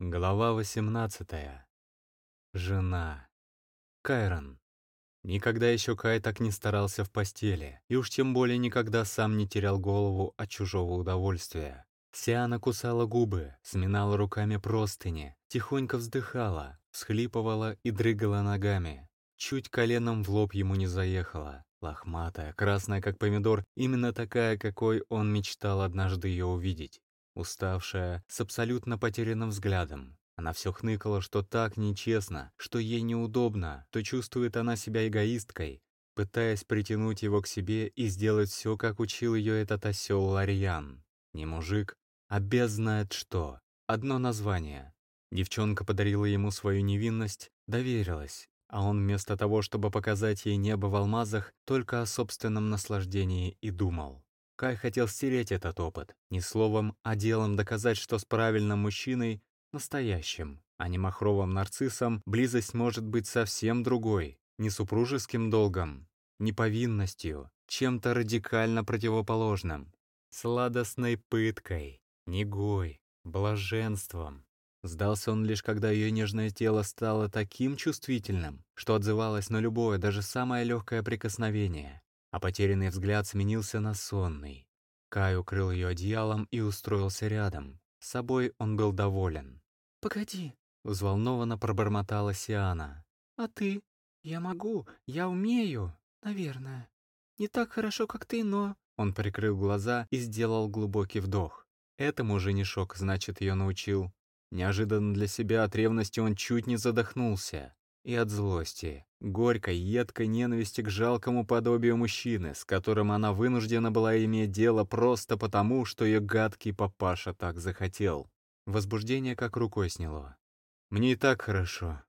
Глава 18. Жена. Кайрон. Никогда еще Кай так не старался в постели, и уж тем более никогда сам не терял голову от чужого удовольствия. Сиана кусала губы, сминала руками простыни, тихонько вздыхала, всхлипывала и дрыгала ногами. Чуть коленом в лоб ему не заехала. Лохматая, красная, как помидор, именно такая, какой он мечтал однажды ее увидеть уставшая, с абсолютно потерянным взглядом. Она все хныкала, что так нечестно, что ей неудобно, то чувствует она себя эгоисткой, пытаясь притянуть его к себе и сделать все, как учил ее этот осел Ларьян. Не мужик, а без знает что. Одно название. Девчонка подарила ему свою невинность, доверилась, а он вместо того, чтобы показать ей небо в алмазах, только о собственном наслаждении и думал. Кай хотел стереть этот опыт, не словом, а делом доказать, что с правильным мужчиной, настоящим, а не махровым нарциссом, близость может быть совсем другой, не супружеским долгом, не повинностью, чем-то радикально противоположным, сладостной пыткой, негой, блаженством. Сдался он лишь, когда ее нежное тело стало таким чувствительным, что отзывалось на любое, даже самое легкое прикосновение, а потерянный взгляд сменился на сонный. Кай укрыл ее одеялом и устроился рядом. С собой он был доволен. «Погоди», — взволнованно пробормотала Сиана. «А ты? Я могу, я умею, наверное. Не так хорошо, как ты, но...» Он прикрыл глаза и сделал глубокий вдох. Этому женишок, значит, ее научил. Неожиданно для себя от ревности он чуть не задохнулся и от злости, горькой, едкой ненависти к жалкому подобию мужчины, с которым она вынуждена была иметь дело просто потому, что ее гадкий папаша так захотел. Возбуждение как рукой сняло. «Мне и так хорошо».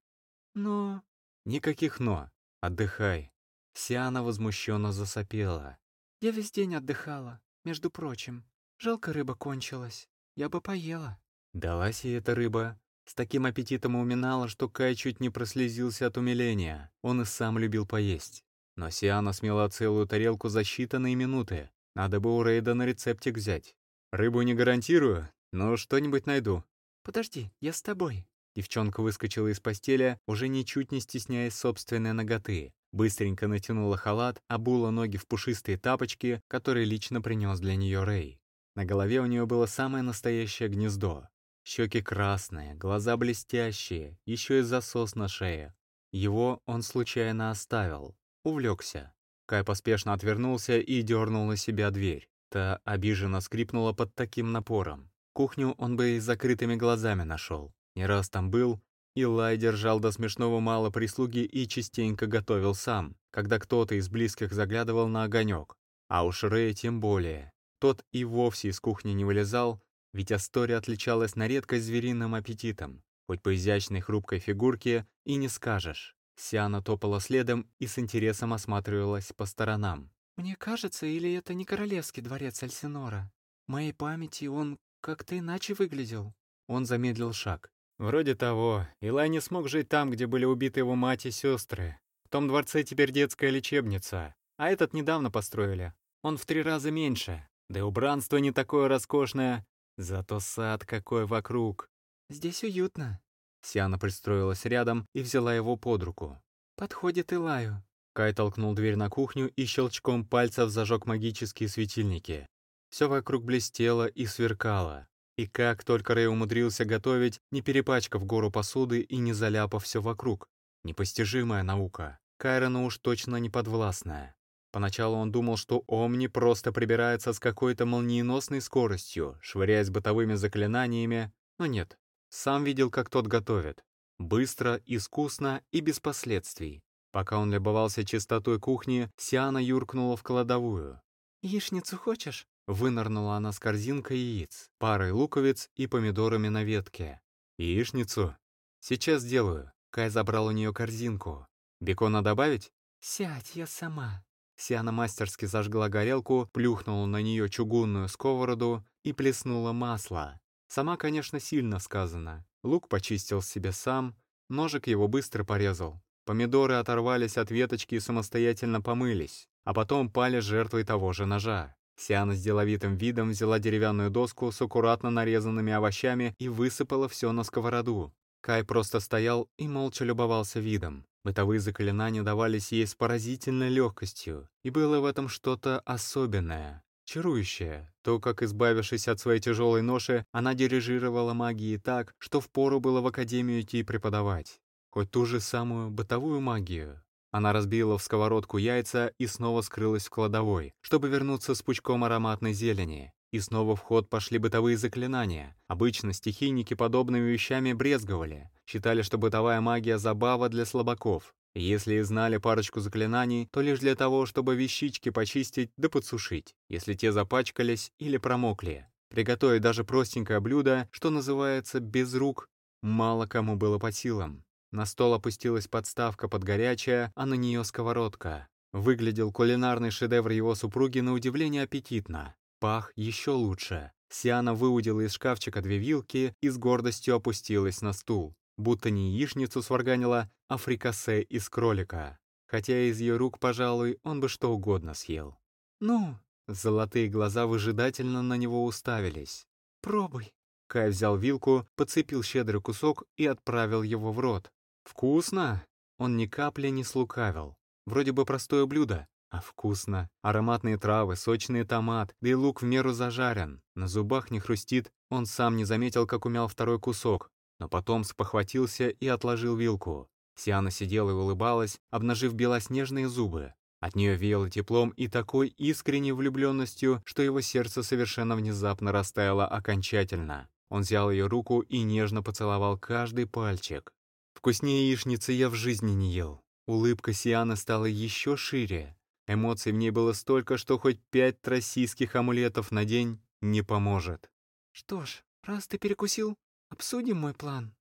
«Но...» «Никаких «но». Отдыхай». Сиана возмущенно засопела. «Я весь день отдыхала, между прочим. Жалко, рыба кончилась. Я бы поела». Далась ей эта рыба. С таким аппетитом уминала, что Кай чуть не прослезился от умиления. Он и сам любил поесть. Но Сиана смела целую тарелку за считанные минуты. Надо бы у Рейда на рецептик взять. Рыбу не гарантирую, но что-нибудь найду. «Подожди, я с тобой». Девчонка выскочила из постели, уже ничуть не стесняясь собственной ноготы. Быстренько натянула халат, обула ноги в пушистые тапочки, которые лично принес для нее Рэй. На голове у нее было самое настоящее гнездо. Щеки красные, глаза блестящие, еще и засос на шее. Его он случайно оставил. Увлекся. Кай поспешно отвернулся и дернул на себя дверь. Та обиженно скрипнула под таким напором. Кухню он бы и закрытыми глазами нашел. Не раз там был, и Лай держал до смешного мало прислуги и частенько готовил сам, когда кто-то из близких заглядывал на огонек. А уж Рэй тем более. Тот и вовсе из кухни не вылезал, ведь Астория отличалась на редкость звериным аппетитом. Хоть по изящной хрупкой фигурке и не скажешь. Сиана топала следом и с интересом осматривалась по сторонам. «Мне кажется, или это не королевский дворец Альсинора? В моей памяти он как-то иначе выглядел». Он замедлил шаг. «Вроде того. Илай не смог жить там, где были убиты его мать и сестры. В том дворце теперь детская лечебница. А этот недавно построили. Он в три раза меньше. Да и убранство не такое роскошное. Зато сад какой вокруг. Здесь уютно. Сиана пристроилась рядом и взяла его под руку. Подходит Илаю. Кай толкнул дверь на кухню и щелчком пальцев зажег магические светильники. Все вокруг блестело и сверкало. И как только Рэй умудрился готовить, не перепачкав гору посуды и не заляпав все вокруг. Непостижимая наука. Кайрону уж точно не подвластная. Поначалу он думал, что Омни просто прибирается с какой-то молниеносной скоростью, швыряясь бытовыми заклинаниями, но нет. Сам видел, как тот готовит. Быстро, искусно и без последствий. Пока он любовался чистотой кухни, Сиана юркнула в кладовую. «Яичницу хочешь?» Вынырнула она с корзинкой яиц, парой луковиц и помидорами на ветке. «Яичницу? Сейчас сделаю». Кай забрал у нее корзинку. «Бекона добавить?» «Сядь, я сама», Сиана мастерски зажгла горелку, плюхнула на нее чугунную сковороду и плеснула масло. Сама, конечно, сильно сказано. Лук почистил себе сам, ножик его быстро порезал. Помидоры оторвались от веточки и самостоятельно помылись, а потом пали жертвой того же ножа. Сиана с деловитым видом взяла деревянную доску с аккуратно нарезанными овощами и высыпала все на сковороду. Кай просто стоял и молча любовался видом. Бытовые заклинания давались ей с поразительной легкостью, и было в этом что-то особенное, чарующее. То, как, избавившись от своей тяжелой ноши, она дирижировала магией так, что впору было в академию идти преподавать. Хоть ту же самую бытовую магию. Она разбила в сковородку яйца и снова скрылась в кладовой, чтобы вернуться с пучком ароматной зелени. И снова в ход пошли бытовые заклинания. Обычно стихийники подобными вещами брезговали. Считали, что бытовая магия — забава для слабаков. Если и знали парочку заклинаний, то лишь для того, чтобы вещички почистить да подсушить, если те запачкались или промокли. Приготовить даже простенькое блюдо, что называется «без рук», мало кому было по силам. На стол опустилась подставка под горячая, а на нее сковородка. Выглядел кулинарный шедевр его супруги на удивление аппетитно. Пах еще лучше. Сиана выудила из шкафчика две вилки и с гордостью опустилась на стул. Будто не яичницу сварганила, а фрикасе из кролика. Хотя из ее рук, пожалуй, он бы что угодно съел. «Ну?» Золотые глаза выжидательно на него уставились. «Пробуй». Кай взял вилку, подцепил щедрый кусок и отправил его в рот. «Вкусно!» Он ни капли не слукавил. Вроде бы простое блюдо, а вкусно. Ароматные травы, сочный томат, да и лук в меру зажарен. На зубах не хрустит, он сам не заметил, как умял второй кусок, но потом спохватился и отложил вилку. Сиана сидела и улыбалась, обнажив белоснежные зубы. От нее веяло теплом и такой искренней влюбленностью, что его сердце совершенно внезапно растаяло окончательно. Он взял ее руку и нежно поцеловал каждый пальчик. Вкуснее яичницы я в жизни не ел. Улыбка Сианы стала еще шире. Эмоций в ней было столько, что хоть пять троссийских амулетов на день не поможет. «Что ж, раз ты перекусил, обсудим мой план».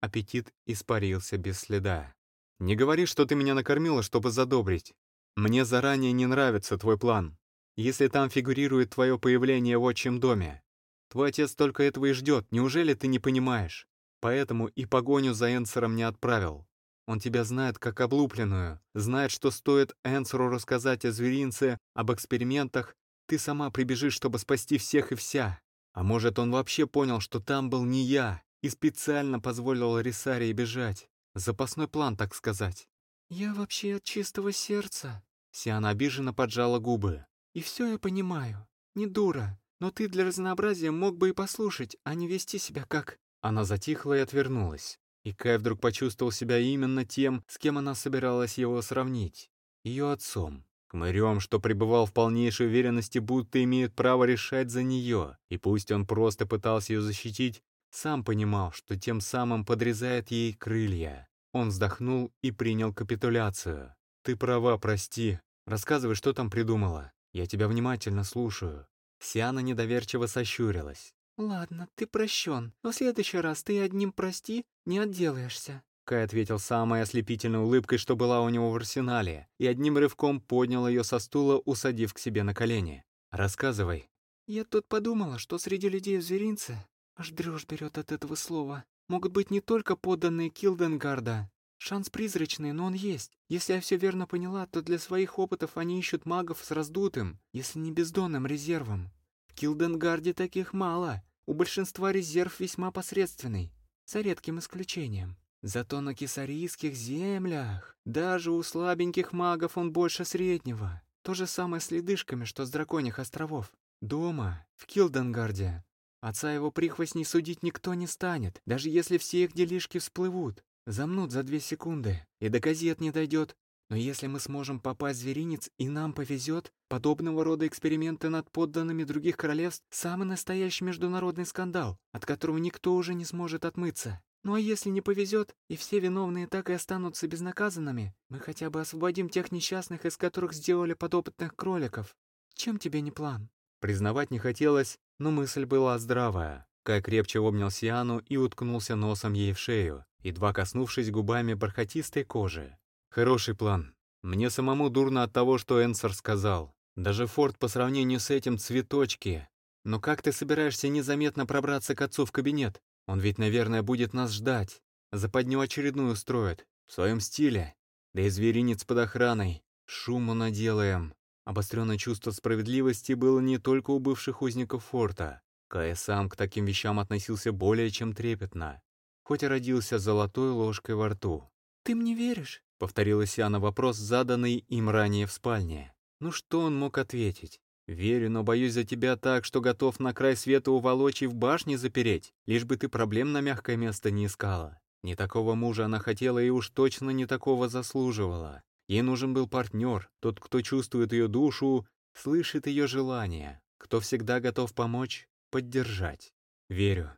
Аппетит испарился без следа. «Не говори, что ты меня накормила, чтобы задобрить. Мне заранее не нравится твой план. Если там фигурирует твое появление в отчим доме. Твой отец только этого и ждет, неужели ты не понимаешь? Поэтому и погоню за Энсером не отправил. Он тебя знает как облупленную, знает, что стоит Энсеру рассказать о зверинце, об экспериментах, ты сама прибежишь, чтобы спасти всех и вся. А может, он вообще понял, что там был не я, и специально позволил Рисарии бежать. Запасной план, так сказать. «Я вообще от чистого сердца». Сиана обиженно поджала губы. «И все я понимаю. Не дура. Но ты для разнообразия мог бы и послушать, а не вести себя как...» Она затихла и отвернулась. И Кай вдруг почувствовал себя именно тем, с кем она собиралась его сравнить. Ее отцом. Кмырем, что пребывал в полнейшей уверенности, будто имеет право решать за нее. И пусть он просто пытался ее защитить, сам понимал, что тем самым подрезает ей крылья. Он вздохнул и принял капитуляцию. «Ты права, прости. Рассказывай, что там придумала. Я тебя внимательно слушаю». Сиана недоверчиво сощурилась. «Ладно, ты прощен, но в следующий раз ты одним прости не отделаешься». Кай ответил самой ослепительной улыбкой, что была у него в арсенале, и одним рывком поднял ее со стула, усадив к себе на колени. «Рассказывай». «Я тут подумала, что среди людей в зверинце, аж дрожь берет от этого слова, могут быть не только подданные Килденгарда. Шанс призрачный, но он есть. Если я все верно поняла, то для своих опытов они ищут магов с раздутым, если не бездонным резервом. В Килденгарде таких мало, у большинства резерв весьма посредственный, за редким исключением. Зато на кесарийских землях, даже у слабеньких магов он больше среднего. То же самое с ледышками, что с драконьих островов. Дома, в Килденгарде. Отца его прихвостней судить никто не станет, даже если все их делишки всплывут. Замнут за две секунды, и до газет не дойдет, но если мы сможем попасть в зверинец и нам повезет, подобного рода эксперименты над подданными других королевств – самый настоящий международный скандал, от которого никто уже не сможет отмыться. Ну а если не повезет, и все виновные так и останутся безнаказанными, мы хотя бы освободим тех несчастных, из которых сделали подопытных кроликов. Чем тебе не план? Признавать не хотелось, но мысль была здравая. Кай крепче обнял Сиану и уткнулся носом ей в шею, едва коснувшись губами бархатистой кожи. Хороший план. Мне самому дурно от того, что Энсер сказал. Даже Форд по сравнению с этим цветочки. Но как ты собираешься незаметно пробраться к отцу в кабинет? Он ведь, наверное, будет нас ждать. Западню очередную устроит. В своем стиле. Да и зверинец под охраной. Шуму наделаем. Обостренное чувство справедливости было не только у бывших узников форта. Кай сам к таким вещам относился более чем трепетно, хоть и родился золотой ложкой во рту. «Ты мне веришь?» — повторила Сиана вопрос, заданный им ранее в спальне. Ну что он мог ответить? «Верю, но боюсь за тебя так, что готов на край света уволочь и в башне запереть, лишь бы ты проблем на мягкое место не искала». Не такого мужа она хотела и уж точно не такого заслуживала. Ей нужен был партнер, тот, кто чувствует ее душу, слышит ее желания, кто всегда готов помочь, поддержать. Верю.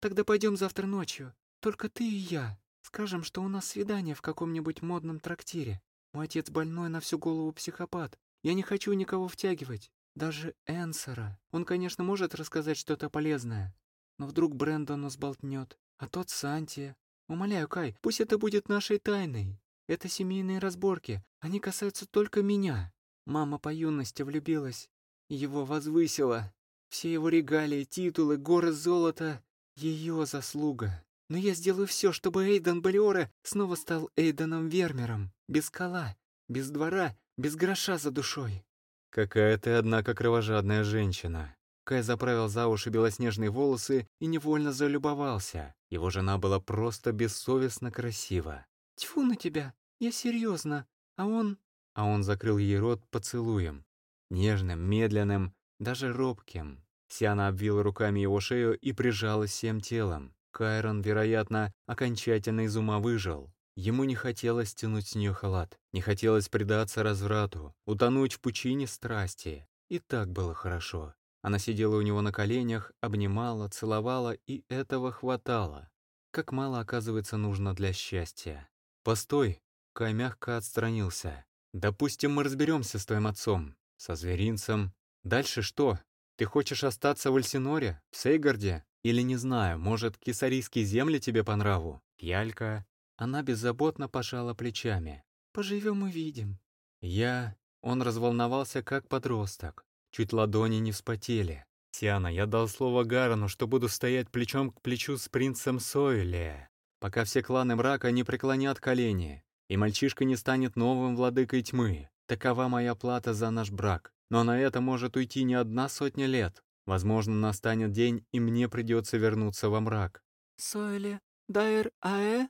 Тогда пойдем завтра ночью, только ты и я. Скажем, что у нас свидание в каком-нибудь модном трактире. Мой отец больной на всю голову психопат. Я не хочу никого втягивать. Даже Энсера. Он, конечно, может рассказать что-то полезное. Но вдруг Брэндон сболтнет. А тот Санти. Умоляю, Кай, пусть это будет нашей тайной. Это семейные разборки. Они касаются только меня. Мама по юности влюбилась. Его возвысила. Все его регалии, титулы, горы золота — ее заслуга. Но я сделаю все, чтобы Эйден Балиора снова стал Эйденом Вермером. Без скала, без двора, без гроша за душой. Какая ты, однако, кровожадная женщина. Кай заправил за уши белоснежные волосы и невольно залюбовался. Его жена была просто бессовестно красива. Тьфу на тебя, я серьезно. А он... А он закрыл ей рот поцелуем. Нежным, медленным, даже робким. Сиана обвила руками его шею и прижалась всем телом. Кайрон, вероятно, окончательно из ума выжил. Ему не хотелось тянуть с нее халат, не хотелось предаться разврату, утонуть в пучине страсти. И так было хорошо. Она сидела у него на коленях, обнимала, целовала, и этого хватало. Как мало, оказывается, нужно для счастья. «Постой!» — Кай мягко отстранился. «Допустим, мы разберемся с твоим отцом, со зверинцем. Дальше что? Ты хочешь остаться в Альсиноре, в Сейгарде? Или, не знаю, может, кесарийские земли тебе по нраву? Ялька?» Она беззаботно пожала плечами. «Поживем и видим». Я... Он разволновался, как подросток. Чуть ладони не вспотели. «Сиана, я дал слово Гарону, что буду стоять плечом к плечу с принцем Сойле, пока все кланы мрака не преклонят колени, и мальчишка не станет новым владыкой тьмы. Такова моя плата за наш брак. Но на это может уйти не одна сотня лет. Возможно, настанет день, и мне придется вернуться во мрак». «Сойле? Дайр Аэ?»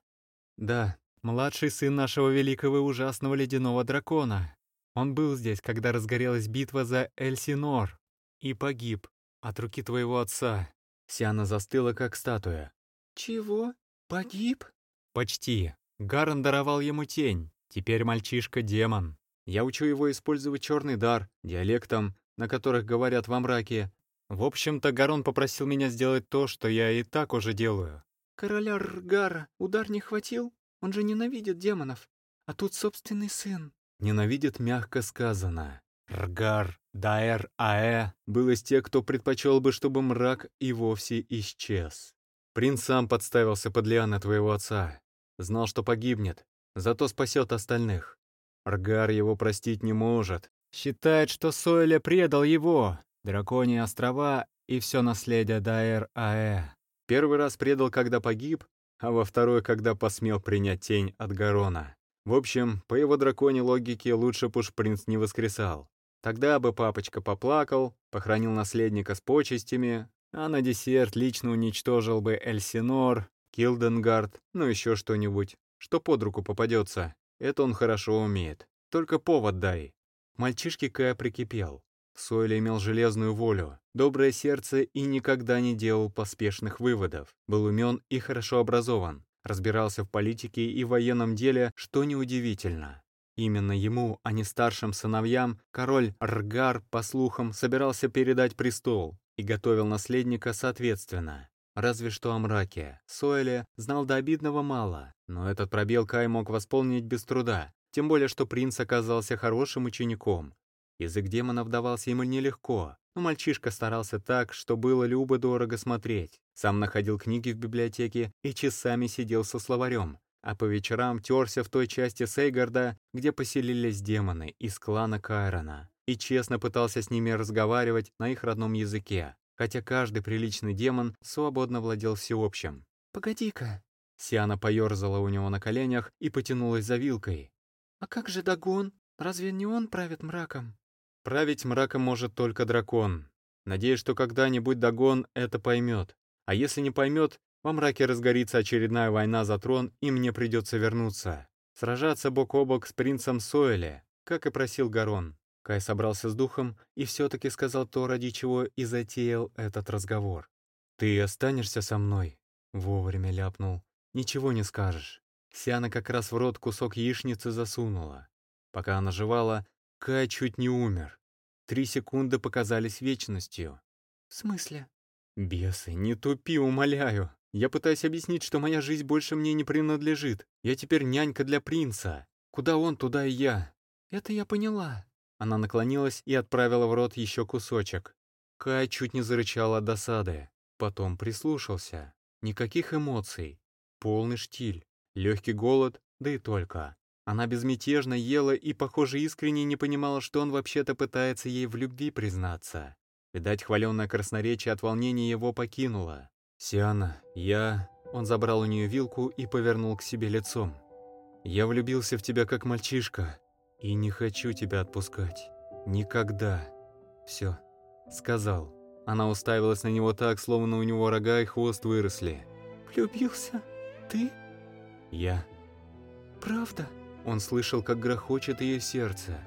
«Да, младший сын нашего великого и ужасного ледяного дракона. Он был здесь, когда разгорелась битва за Эльсинор, и погиб от руки твоего отца». Сиана застыла, как статуя. «Чего? Погиб?» «Почти. Гарн даровал ему тень. Теперь мальчишка — демон. Я учу его использовать черный дар, диалектом, на которых говорят во мраке. В общем-то, Гарон попросил меня сделать то, что я и так уже делаю». «Короля Ргара удар не хватил? Он же ненавидит демонов. А тут собственный сын». Ненавидит мягко сказано. Ргар, Дайер, Аэ был из тех, кто предпочел бы, чтобы мрак и вовсе исчез. Принц сам подставился под лианы твоего отца. Знал, что погибнет, зато спасет остальных. Ргар его простить не может. Считает, что Сойля предал его, драконьи острова и все наследие Дайер Аэ. Первый раз предал, когда погиб, а во второй, когда посмел принять тень от Гарона. В общем, по его драконьей логике лучше б уж принц не воскресал. Тогда бы папочка поплакал, похоронил наследника с почестями, а на десерт лично уничтожил бы Эльсинор, Килденгард, ну еще что-нибудь, что под руку попадется. Это он хорошо умеет. Только повод дай. Мальчишке Кая прикипел. Сойля имел железную волю, доброе сердце и никогда не делал поспешных выводов. Был умен и хорошо образован разбирался в политике и военном деле, что неудивительно. Именно ему, а не старшим сыновьям, король Ргар, по слухам, собирался передать престол и готовил наследника соответственно. Разве что о мраке. Сойле знал до обидного мало, но этот пробел Кай мог восполнить без труда, тем более что принц оказался хорошим учеником. Язык демонов давался ему нелегко, но мальчишка старался так, что было любо-дорого смотреть. Сам находил книги в библиотеке и часами сидел со словарем, а по вечерам терся в той части Сейгарда, где поселились демоны из клана Кайрона, и честно пытался с ними разговаривать на их родном языке, хотя каждый приличный демон свободно владел всеобщим. «Погоди-ка!» Сиана поерзала у него на коленях и потянулась за вилкой. «А как же Дагон? Разве не он правит мраком?» Править мраком может только дракон. Надеюсь, что когда-нибудь Дагон это поймет. А если не поймет, во мраке разгорится очередная война за трон, и мне придется вернуться. Сражаться бок о бок с принцем Соэле, как и просил Гарон. Кай собрался с духом и все-таки сказал то, ради чего и затеял этот разговор. «Ты останешься со мной?» Вовремя ляпнул. «Ничего не скажешь». Сиана как раз в рот кусок яичницы засунула. Пока она жевала, Кай чуть не умер. Три секунды показались вечностью. «В смысле?» «Бесы, не тупи, умоляю. Я пытаюсь объяснить, что моя жизнь больше мне не принадлежит. Я теперь нянька для принца. Куда он, туда и я». «Это я поняла». Она наклонилась и отправила в рот еще кусочек. Кай чуть не зарычал от досады. Потом прислушался. Никаких эмоций. Полный штиль. Легкий голод, да и только. Она безмятежно ела и, похоже, искренне не понимала, что он вообще-то пытается ей в любви признаться. Видать, хваленное красноречие от волнения его покинуло. «Сиана, я...» Он забрал у нее вилку и повернул к себе лицом. «Я влюбился в тебя как мальчишка и не хочу тебя отпускать. Никогда. Все. Сказал». Она уставилась на него так, словно у него рога и хвост выросли. «Влюбился? Ты?» «Я». «Правда?» Он слышал, как грохочет ее сердце.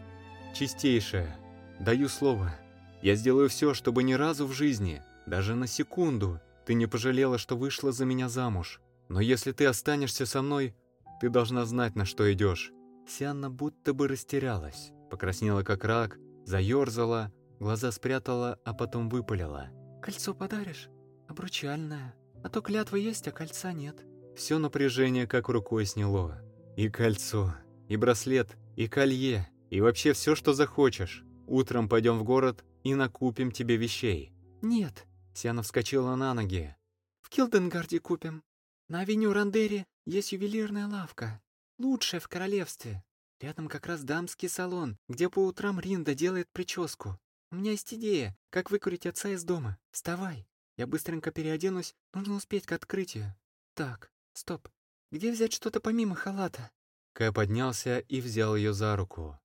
«Чистейшее. Даю слово. Я сделаю все, чтобы ни разу в жизни, даже на секунду, ты не пожалела, что вышла за меня замуж. Но если ты останешься со мной, ты должна знать, на что идешь». Сианна будто бы растерялась, покраснела как рак, заерзала, глаза спрятала, а потом выпалила. «Кольцо подаришь? Обручальное. А то клятва есть, а кольца нет». Все напряжение как рукой сняло. И кольцо, и браслет, и колье, и вообще все, что захочешь. Утром пойдем в город и накупим тебе вещей». «Нет». Сиана вскочила на ноги. «В Килденгарде купим. На авеню Рандери есть ювелирная лавка. Лучшая в королевстве. Рядом как раз дамский салон, где по утрам Ринда делает прическу. У меня есть идея, как выкурить отца из дома. Вставай. Я быстренько переоденусь, нужно успеть к открытию. Так, стоп. Где взять что-то помимо халата?» Кай поднялся и взял ее за руку.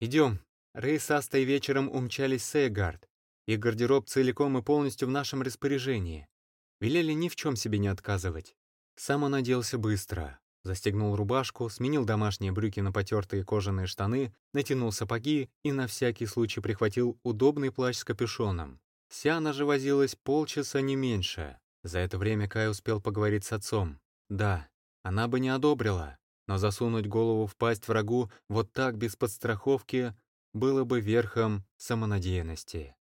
«Идем». Рэй с Астой вечером умчались в Сейгард. Их гардероб целиком и полностью в нашем распоряжении. Велели ни в чем себе не отказывать. Сам он оделся быстро. Застегнул рубашку, сменил домашние брюки на потертые кожаные штаны, натянул сапоги и на всякий случай прихватил удобный плащ с капюшоном. Сиана же возилась полчаса не меньше. За это время Кай успел поговорить с отцом. Да, она бы не одобрила, но засунуть голову в пасть врагу вот так без подстраховки было бы верхом самонадеянности.